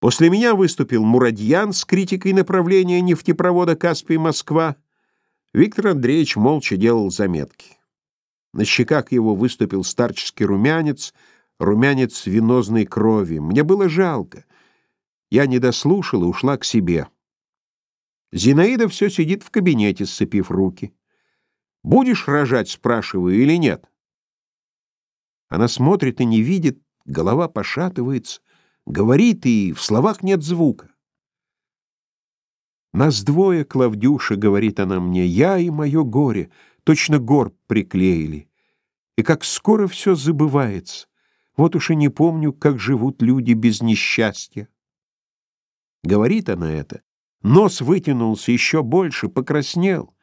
После меня выступил Мурадьян с критикой направления нефтепровода Каспий-Москва. Виктор Андреевич молча делал заметки. На щеках его выступил старческий румянец, румянец венозной крови. Мне было жалко. Я не дослушала ушла к себе. Зинаида все сидит в кабинете, сцепив руки. «Будешь рожать?» — спрашиваю, или нет? Она смотрит и не видит, голова пошатывается, говорит, и в словах нет звука. «Нас двое, Клавдюша», — говорит она мне, — «я и мое горе, точно горб приклеили. И как скоро все забывается. Вот уж и не помню, как живут люди без несчастья». Говорит она это. Нос вытянулся еще больше, покраснел.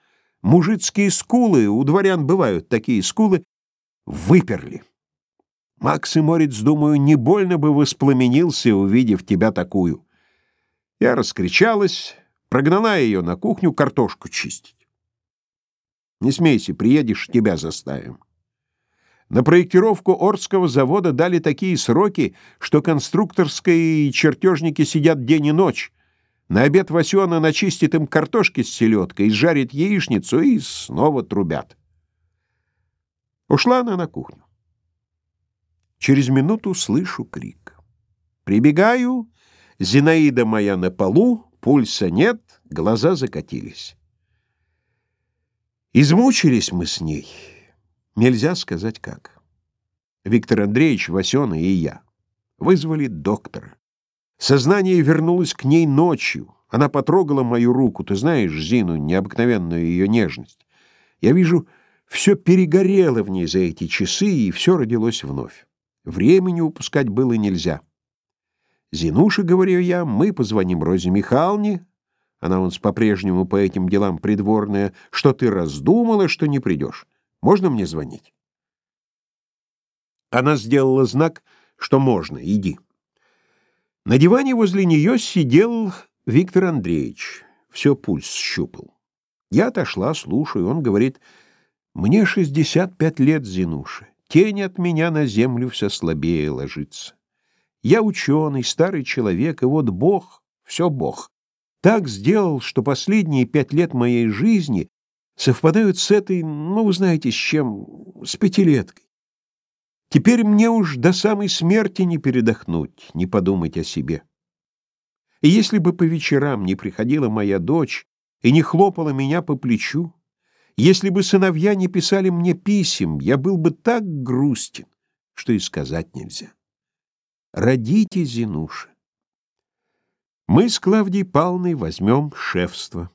Мужицкие скулы, у дворян бывают такие скулы, выперли. Макс и Морец, думаю, не больно бы воспламенился, увидев тебя такую. Я раскричалась, прогнала ее на кухню картошку чистить. Не смейся, приедешь, тебя заставим. На проектировку Орского завода дали такие сроки, что конструкторские и чертежники сидят день и ночь. На обед Васюана начистит им картошки с селедкой, жарит яичницу и снова трубят. Ушла она на кухню. Через минуту слышу крик. Прибегаю, Зинаида моя на полу, пульса нет, глаза закатились. Измучились мы с ней. Нельзя сказать как. Виктор Андреевич, Васёна и я. Вызвали доктора. Сознание вернулось к ней ночью. Она потрогала мою руку. Ты знаешь, Зину, необыкновенную ее нежность. Я вижу, все перегорело в ней за эти часы, и все родилось вновь. Времени упускать было нельзя. «Зинуша, — говорю я, — мы позвоним Розе Михайловне, она нас по-прежнему по этим делам придворная, что ты раздумала, что не придешь. Можно мне звонить?» Она сделала знак, что можно, иди. На диване возле нее сидел Виктор Андреевич, все пульс щупал. Я отошла, слушаю, он говорит, «Мне шестьдесят пять лет, Зинуша. Тень от меня на землю все слабее ложится. Я ученый, старый человек, и вот Бог, все Бог, так сделал, что последние пять лет моей жизни совпадают с этой, ну, вы знаете, с чем, с пятилеткой. Теперь мне уж до самой смерти не передохнуть, не подумать о себе. И если бы по вечерам не приходила моя дочь и не хлопала меня по плечу, если бы сыновья не писали мне писем, я был бы так грустен, что и сказать нельзя. Родите, Зинуша. Мы с Клавдией Павловной возьмем шефство.